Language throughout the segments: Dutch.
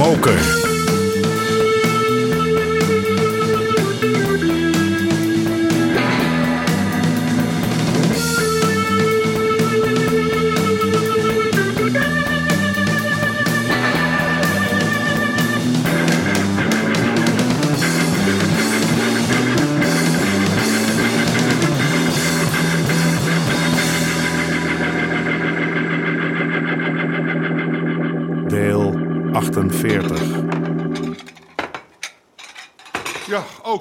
Moker.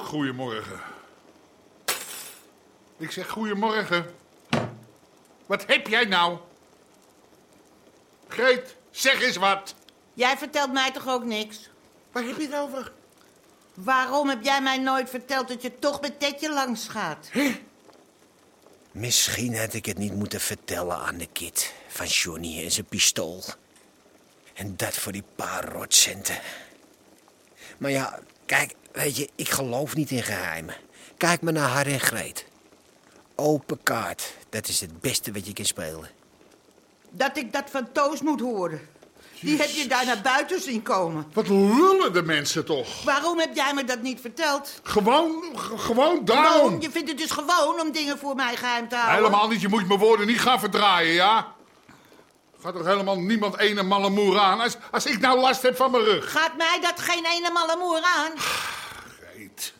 Goedemorgen. Ik zeg goedemorgen. Wat heb jij nou? Greet, zeg eens wat. Jij vertelt mij toch ook niks? Waar heb je het over? Waarom heb jij mij nooit verteld dat je toch met Tetje langs gaat? Misschien had ik het niet moeten vertellen aan de kid van Johnny en zijn pistool. En dat voor die paar rotcenten. Maar ja, kijk, weet je, ik geloof niet in geheimen. Kijk maar naar haar en Greet. Open kaart, dat is het beste wat je kan spelen. Dat ik dat van Toos moet horen. Die heb je daar naar buiten zien komen. Wat lullen de mensen toch? Waarom heb jij me dat niet verteld? Gewoon, gewoon daarom. Waarom? Je vindt het dus gewoon om dingen voor mij geheim te houden? Helemaal niet, je moet mijn woorden niet gaan verdraaien, ja? Gaat toch helemaal niemand ene malle moer aan? Als, als ik nou last heb van mijn rug. Gaat mij dat geen ene malle moer aan? Greet.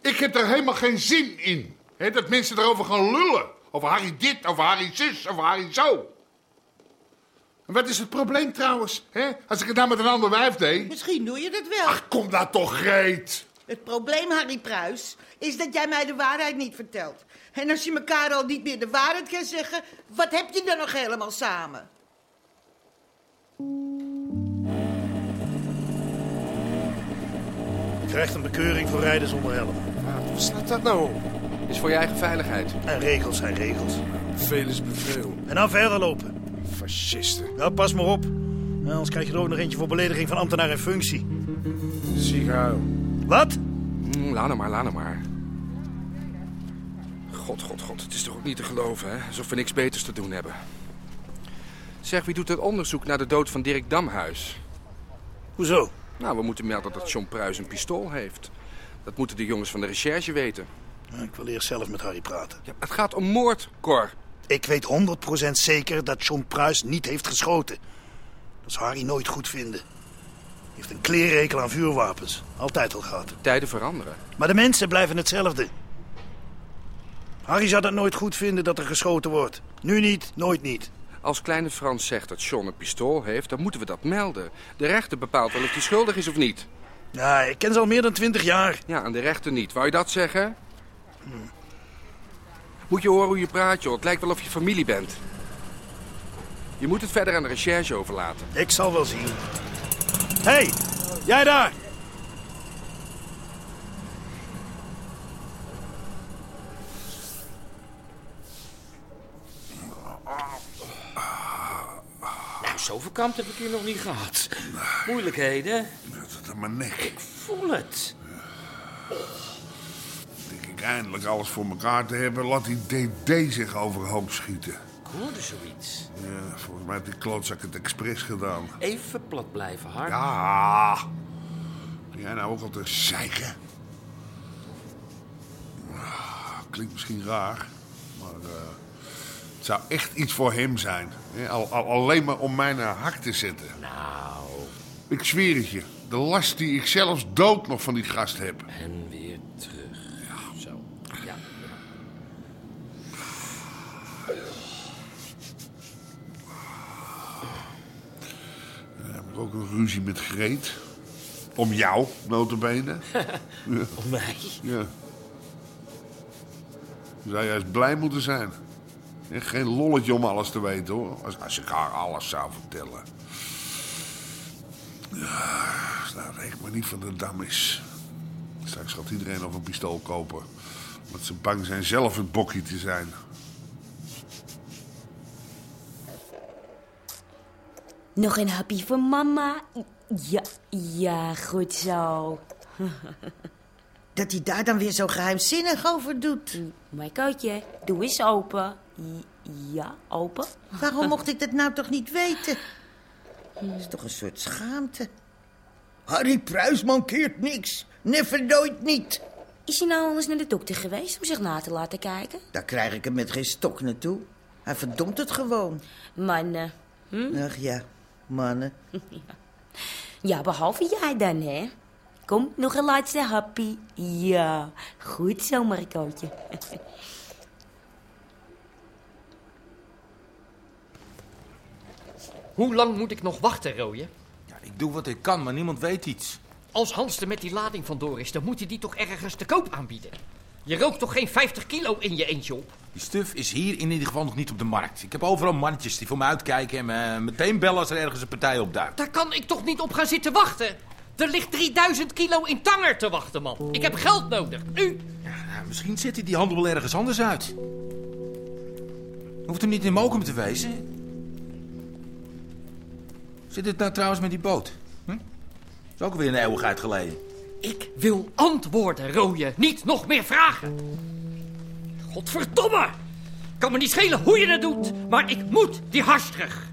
Ik heb er helemaal geen zin in. Hè, dat mensen erover gaan lullen. Over Harry dit, over Harry zus, over Harry zo. En wat is het probleem trouwens? Hè? Als ik het nou met een ander wijf deed. Misschien doe je dat wel. Ach, kom daar toch, Greet. Het probleem, Harry Pruis, is dat jij mij de waarheid niet vertelt. En als je elkaar al niet meer de waarheid kan zeggen, wat heb je dan nog helemaal samen? Je krijgt een bekeuring voor rijden zonder helm. Wat slaat dat nou op? Is voor je eigen veiligheid. En regels zijn regels. Veel is beveel. En dan verder lopen. Fascisten. Nou, pas maar op. Nou, Anders krijg je er ook nog eentje voor belediging van ambtenaar in functie. Ziegauw. Wat? Mm, laat hem maar, laat hem maar. God, god, god. Het is toch ook niet te geloven, hè? Alsof we niks beters te doen hebben. Zeg, wie doet het onderzoek naar de dood van Dirk Damhuis? Hoezo? Nou, we moeten melden dat John Pruis een pistool heeft. Dat moeten de jongens van de recherche weten. Ik wil eerst zelf met Harry praten. Ja, het gaat om moord, Cor. Ik weet 100% zeker dat John Pruis niet heeft geschoten. Dat zou Harry nooit goed vinden. Heeft een kleerrekel aan vuurwapens. Altijd al gehad. Tijden veranderen. Maar de mensen blijven hetzelfde. Harry zou dat nooit goed vinden dat er geschoten wordt. Nu niet, nooit niet. Als kleine Frans zegt dat John een pistool heeft, dan moeten we dat melden. De rechter bepaalt wel of hij schuldig is of niet. Ja, ik ken ze al meer dan 20 jaar. Ja, aan de rechter niet. Wou je dat zeggen? Moet je horen hoe je praat, joh. Het lijkt wel of je familie bent. Je moet het verder aan de recherche overlaten. Ik zal wel zien. Hé, hey, jij daar! Nou, zoveel kamp heb ik hier nog niet gehad. Moeilijkheden? Dat is aan mijn nek. Voel het. Denk ik eindelijk alles voor elkaar te hebben, laat die DD zich overhoop schieten. Hoorde zoiets. Ja, volgens mij heeft die klootzak het expres gedaan. Even plat blijven, hard. Ja. Ben jij nou ook al te zeiken? Ah, Klinkt misschien raar, maar eh, het zou echt iets voor hem zijn. Al, al- alleen maar om mij naar hak te zetten. Nou, Ik zweer het je. De last die ik zelfs dood nog van die gast heb. en weer terug. Ja. Zo. Ja. Dan heb ik ook een ruzie met Greet. Om jou, notabene. Om mij? Ja. Je zou juist blij moeten zijn. En geen lolletje om alles te weten, hoor. Als, als ik haar alles zou vertellen. Ja, nou, reken maar niet van de dam is. Straks gaat iedereen nog een pistool kopen. Omdat ze bang zijn zelf het bokje te zijn. Nog een hapje voor mama? Ja, ja, goed zo. Dat hij daar dan weer zo geheimzinnig over doet. Mijn kootje, doe eens open. Ja, open. Waarom mocht ik dat nou toch niet weten? Dat is toch een soort schaamte. Harry Pruis mankeert niks. Never nooit niet. Is hij nou anders naar de dokter geweest om zich na te laten kijken? Daar krijg ik hem met geen stok naartoe. Hij verdomt het gewoon. Mannen. Ach ja, mannen. Ja, behalve jij dan, hè? Kom, nog een laatste happy. Ja, goed zo, Marcootje. Hoe lang moet ik nog wachten, Rooie? Ja, ik doe wat ik kan, maar niemand weet iets. Als Hans er met die lading vandoor is, dan moet hij die toch ergens te koop aanbieden. Je rookt toch geen 50 kilo in je eentje op? Die stuf is hier in ieder geval nog niet op de markt. Ik heb overal mannetjes die voor me uitkijken en me meteen bellen als er ergens een partij opduikt. Daar kan ik toch niet op gaan zitten wachten? Er ligt 3000 kilo in tanger te wachten, man. Ik heb geld nodig, nu. Ja, misschien zet hij die handel wel ergens anders uit. Hoeft hem niet in Mokum te wezen. Zit het nou trouwens met die boot? Hm? Is ook alweer een eeuwigheid geleden. Ik wil antwoorden, Rooie. Niet nog meer vragen. Godverdomme! Kan me niet schelen hoe je het doet, maar ik moet die hars terug.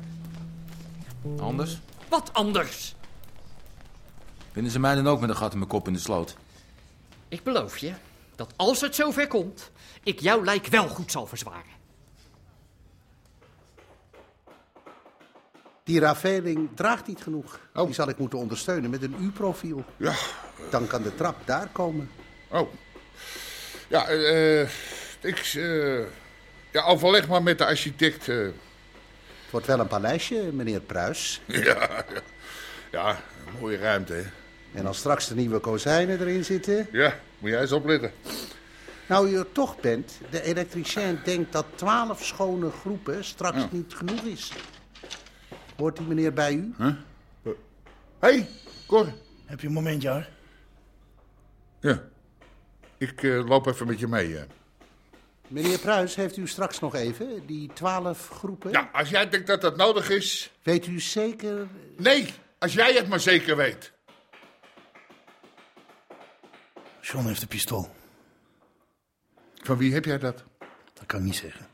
Anders? Wat anders? Vinden ze mij dan ook met een gat in mijn kop in de sloot? Ik beloof je dat als het zover komt, ik jouw lijk wel goed zal verzwaren. Die raveling draagt niet genoeg. Oh. Die zal ik moeten ondersteunen met een U-profiel. Ja. Dan kan de trap daar komen. Oh. Ja, eh... ik... eh ja, overleg maar met de architect. eh. Het wordt wel een paleisje, meneer Pruis. ja, ja. Ja, mooie ruimte, hè. En als straks de nieuwe kozijnen erin zitten... Ja, moet jij eens opletten. Nou, u er toch bent, de elektricien denkt dat twaalf schone groepen straks Ja. niet genoeg is. Hoort die meneer bij u? Hé, hey, Cor. Heb je een momentje, hoor? Ja. Ik eh, loop even met je mee. eh. Meneer Pruis, heeft u straks nog even die twaalf groepen? Ja, als jij denkt dat dat nodig is... Weet u zeker... Nee, als jij het maar zeker weet. John heeft een pistool. Van wie heb jij dat? Dat kan ik niet zeggen.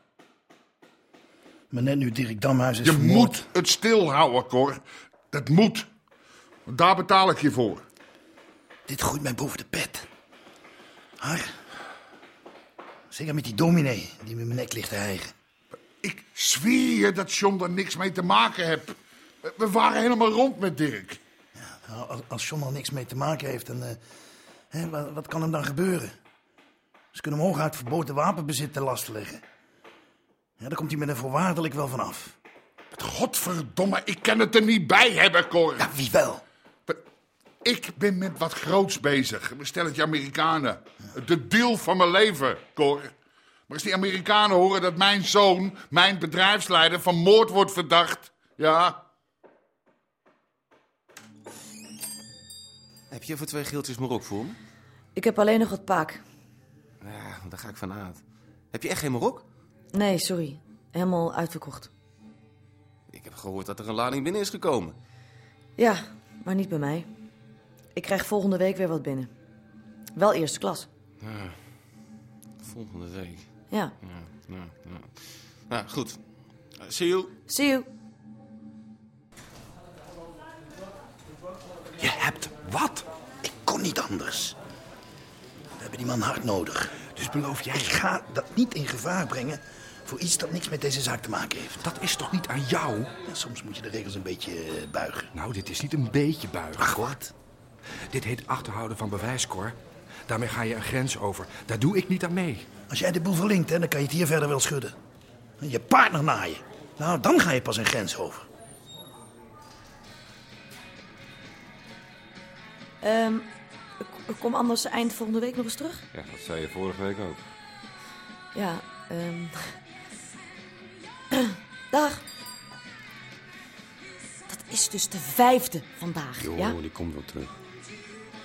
Maar net nu Dirk Damhuis is Je vermoord... moet het stilhouden, Cor. Dat moet. Want daar betaal ik je voor. Dit groeit mij boven de pet. Haar. Zeker met die dominee die met mijn nek ligt te hijgen. Ik zweer je dat John er niks mee te maken heeft. We waren helemaal rond met Dirk. Nou, als, John al niks mee te maken heeft, dan... eh, hè, wat, wat kan hem dan gebeuren? Ze kunnen hem hooguit verboden wapenbezit ten laste leggen. Ja, daar komt hij met een voorwaardelijk wel van af. Godverdomme, ik kan het er niet bij hebben, Cor. Ja, wie wel? Ik ben met wat groots bezig. Stel het je Amerikanen. De deal van mijn leven, Cor. Maar als die Amerikanen horen dat mijn zoon, mijn bedrijfsleider, van moord wordt verdacht... Ja, Heb je even twee geeltjes Marok voor me? Ik heb alleen nog wat paak. Ja, daar ga ik vanuit. Heb je echt geen Marok? Nee, sorry. Helemaal uitverkocht. Ik heb gehoord dat er een lading binnen is gekomen. Ja, maar niet bij mij. Ik krijg volgende week weer wat binnen. Wel eerste klas. Ja, volgende week. Ja. Ja, ja, ja. Nou, goed. Uh, see you. See you. Je hebt wat? Ik kon niet anders. We hebben die man hard nodig. Dus beloof jij? Ik ga dat niet in gevaar brengen voor iets dat niks met deze zaak te maken heeft. Dat is toch niet aan jou? Ja, soms moet je de regels een beetje eh, buigen. Nou, dit is niet een beetje buigen. Ach, wat? Dit heet achterhouden van bewijs, Cor. Daarmee ga je een grens over. Daar doe ik niet aan mee. Als jij de boel verlinkt, hè, dan kan je het hier verder wel schudden. En je partner naaien. Nou, dan ga je pas een grens over. Ehm, ik- ik kom anders eind volgende week nog eens terug. Ja, dat zei je vorige week ook. Ja, ehm. Dag. Dat is dus de vijfde vandaag, Jo, ja? die komt wel terug.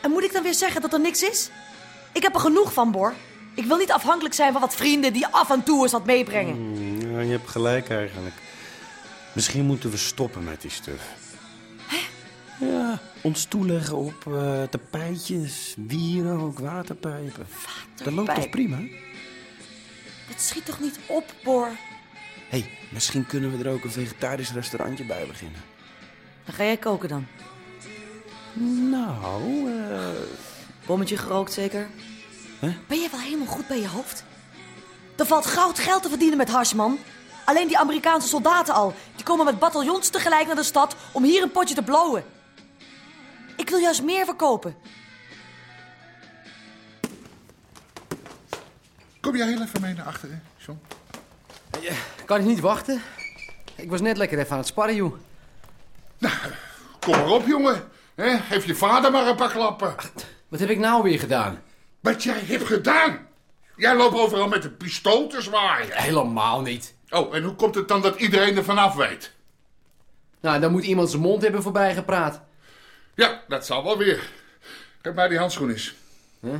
En moet ik dan weer zeggen dat er niks is? Ik heb er genoeg van, Bor. Ik wil niet afhankelijk zijn van wat vrienden die af en toe eens wat meebrengen. Mm, Ja, je hebt gelijk eigenlijk. Misschien moeten we stoppen met die stuf. Ja, ons toeleggen op eh, tapijtjes, wierook, waterpijpen. Dat loopt toch prima? Dat schiet toch niet op, Bor? Hé, hey, misschien kunnen we er ook een vegetarisch restaurantje bij beginnen. Dan ga jij koken dan. Nou, eh... Bommetje gerookt zeker? Ben je wel helemaal goed bij je hoofd? Er valt goud geld te verdienen met hash, man. Alleen die Amerikaanse soldaten al. Die komen met bataljons tegelijk naar de stad om hier een potje te blowen. Ik wil juist meer verkopen. Kom jij heel even mee naar achteren, John? Kan ik niet wachten? Ik was net lekker even aan het sparren, joh. Kom maar op, jongen. Hè, geef je vader maar een paar klappen. Wat heb ik nou weer gedaan? Wat jij hebt gedaan? Jij loopt overal met een pistool te zwaaien. Helemaal niet. Oh, en hoe komt het dan dat iedereen er vanaf weet? Nou, dan moet iemand zijn mond hebben voorbij gepraat. Ja, dat zal wel weer. Kijk maar die handschoen eens. Huh?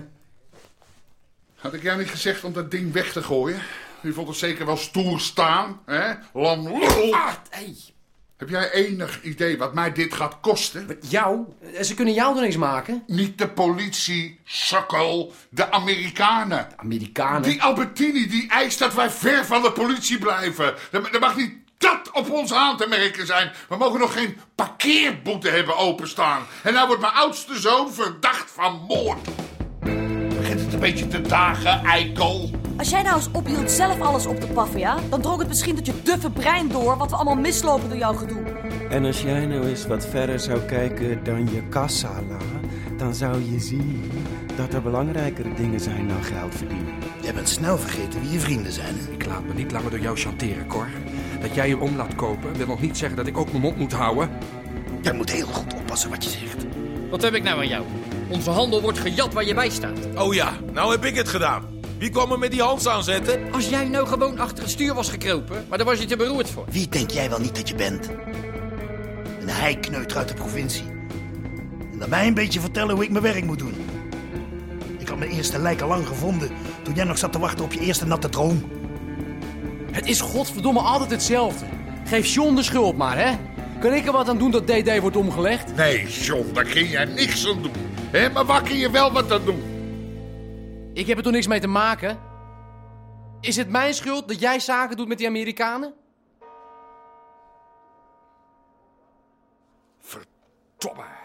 Had ik jou niet gezegd om dat ding weg te gooien? U vond het zeker wel stoer staan, hè? Lam lul. hey. Heb jij enig idee wat mij dit gaat kosten? Jou? Ze kunnen jou er niks maken. Niet de politie, sukkel. De Amerikanen. Amerikanen? Die Albertini die eist dat wij ver van de politie blijven. Er, er mag niet dat op ons aan te merken zijn. We mogen nog geen parkeerboete hebben openstaan. En nou wordt mijn oudste zoon verdacht van moord. Begint het een beetje te dagen, eikel? Als jij nou eens ophield zelf alles op te paffen, ja? Dan drong het misschien tot je duffe brein door wat we allemaal mislopen door jouw gedoe. En als jij nou eens wat verder zou kijken dan je kassala, dan zou je zien dat er belangrijkere dingen zijn dan geld verdienen. Jij bent snel vergeten wie je vrienden zijn. hè? Ik laat me niet langer door jou chanteren, Cor. Dat jij je om laat kopen wil nog niet zeggen dat ik ook mijn mond moet houden. Jij moet heel goed oppassen wat je zegt. Wat heb ik nou aan jou? Onze handel wordt gejat waar je bij staat. Oh ja, nou heb ik het gedaan. Wie kwam er met die Hans aanzetten? Als jij nou gewoon achter het stuur was gekropen, maar daar was je te beroerd voor. Wie denk jij wel niet dat je bent? Een heikneuter uit de provincie. En dan mij een beetje vertellen hoe ik mijn werk moet doen. Ik had mijn eerste lijk al lang gevonden toen jij nog zat te wachten op je eerste natte droom. Het is godverdomme altijd hetzelfde. Geef John de schuld maar, hè? Kan ik er wat aan doen dat DD wordt omgelegd? Nee, John, daar kun jij niks aan doen. Hè, maar waar kun je wel wat aan doen? Ik heb er toch niks mee te maken? Is het mijn schuld dat jij zaken doet met die Amerikanen? Verdomme.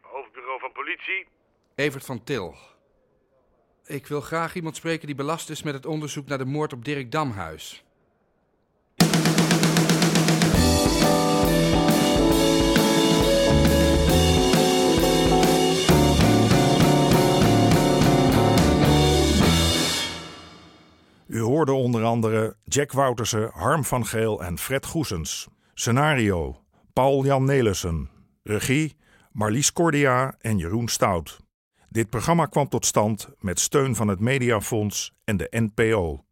Hoofdbureau van politie. Evert van Til. Ik wil graag iemand spreken die belast is met het onderzoek naar de moord op Dirk Damhuis. U hoorde onder andere Jack Woutersen, Harm van Geel en Fred Goesens. Scenario: Paul-Jan Nelissen. Regie: Marlies Cordia en Jeroen Stout. Dit programma kwam tot stand met steun van het Mediafonds en de NPO.